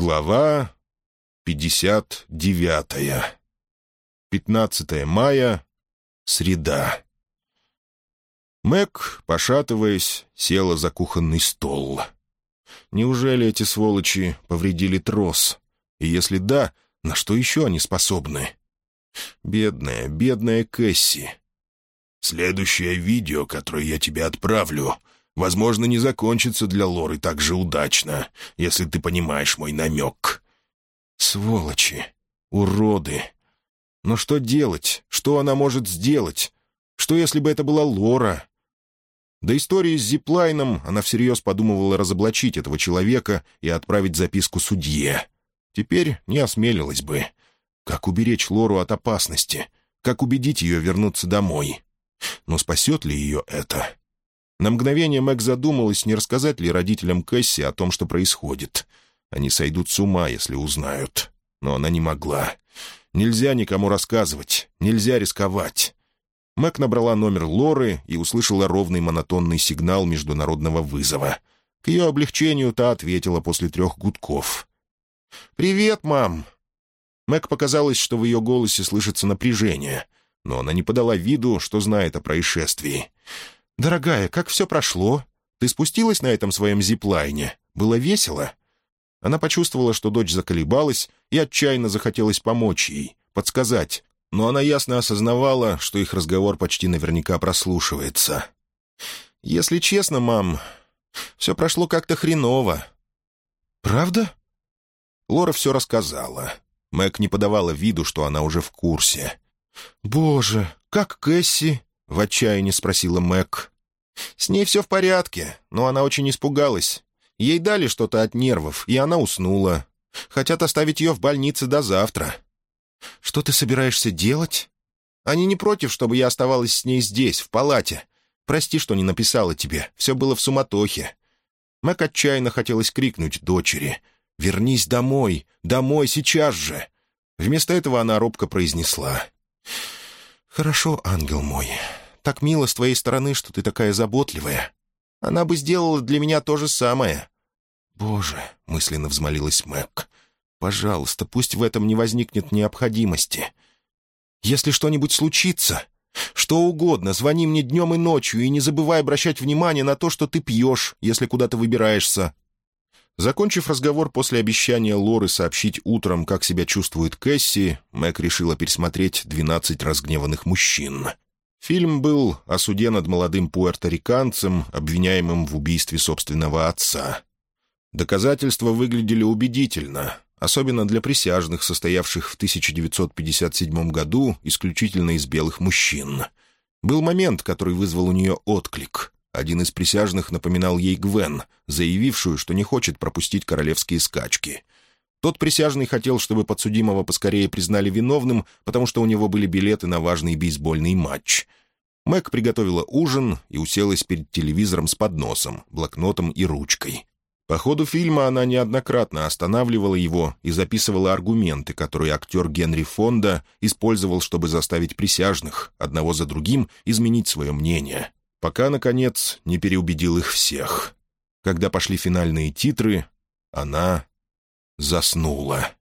Глава 59. 15 мая. Среда. Мэг, пошатываясь, села за кухонный стол. Неужели эти сволочи повредили трос? И если да, на что еще они способны? Бедная, бедная Кэсси. Следующее видео, которое я тебе отправлю, возможно, не закончится для Лоры так же удачно, если ты понимаешь мой намек. Сволочи, уроды. Но что делать? Что она может сделать? Что, если бы это была Лора? До истории с Зиплайном она всерьез подумывала разоблачить этого человека и отправить записку судье. Теперь не осмелилась бы. Как уберечь Лору от опасности? Как убедить ее вернуться домой? Но спасет ли ее это? На мгновение Мэг задумалась, не рассказать ли родителям Кэсси о том, что происходит. Они сойдут с ума, если узнают. Но она не могла. Нельзя никому рассказывать, нельзя рисковать. Мэг набрала номер Лоры и услышала ровный монотонный сигнал международного вызова. К ее облегчению та ответила после трех гудков. «Привет, мам!» Мэг показалось, что в ее голосе слышится напряжение, но она не подала виду, что знает о происшествии. «Дорогая, как все прошло? Ты спустилась на этом своем зиплайне? Было весело?» Она почувствовала, что дочь заколебалась, и отчаянно захотелось помочь ей, подсказать, но она ясно осознавала, что их разговор почти наверняка прослушивается. «Если честно, мам, все прошло как-то хреново». «Правда?» Лора все рассказала. Мэг не подавала виду, что она уже в курсе. «Боже, как Кэсси?» — в отчаянии спросила Мэг. «С ней все в порядке, но она очень испугалась. Ей дали что-то от нервов, и она уснула. Хотят оставить ее в больнице до завтра». «Что ты собираешься делать?» «Они не против, чтобы я оставалась с ней здесь, в палате. Прости, что не написала тебе. Все было в суматохе». Мэг отчаянно хотелось крикнуть дочери — «Вернись домой! Домой сейчас же!» Вместо этого она робко произнесла. «Хорошо, ангел мой. Так мило с твоей стороны, что ты такая заботливая. Она бы сделала для меня то же самое». «Боже!» — мысленно взмолилась Мэг. «Пожалуйста, пусть в этом не возникнет необходимости. Если что-нибудь случится, что угодно, звони мне днем и ночью, и не забывай обращать внимание на то, что ты пьешь, если куда-то выбираешься. Закончив разговор после обещания Лоры сообщить утром, как себя чувствует Кэсси, Мэг решила пересмотреть «12 разгневанных мужчин». Фильм был о суде над молодым пуэрториканцем, обвиняемым в убийстве собственного отца. Доказательства выглядели убедительно, особенно для присяжных, состоявших в 1957 году исключительно из белых мужчин. Был момент, который вызвал у нее отклик. Один из присяжных напоминал ей Гвен, заявившую, что не хочет пропустить королевские скачки. Тот присяжный хотел, чтобы подсудимого поскорее признали виновным, потому что у него были билеты на важный бейсбольный матч. Мэг приготовила ужин и уселась перед телевизором с подносом, блокнотом и ручкой. По ходу фильма она неоднократно останавливала его и записывала аргументы, которые актер Генри Фонда использовал, чтобы заставить присяжных, одного за другим, изменить свое мнение пока, наконец, не переубедил их всех. Когда пошли финальные титры, она заснула.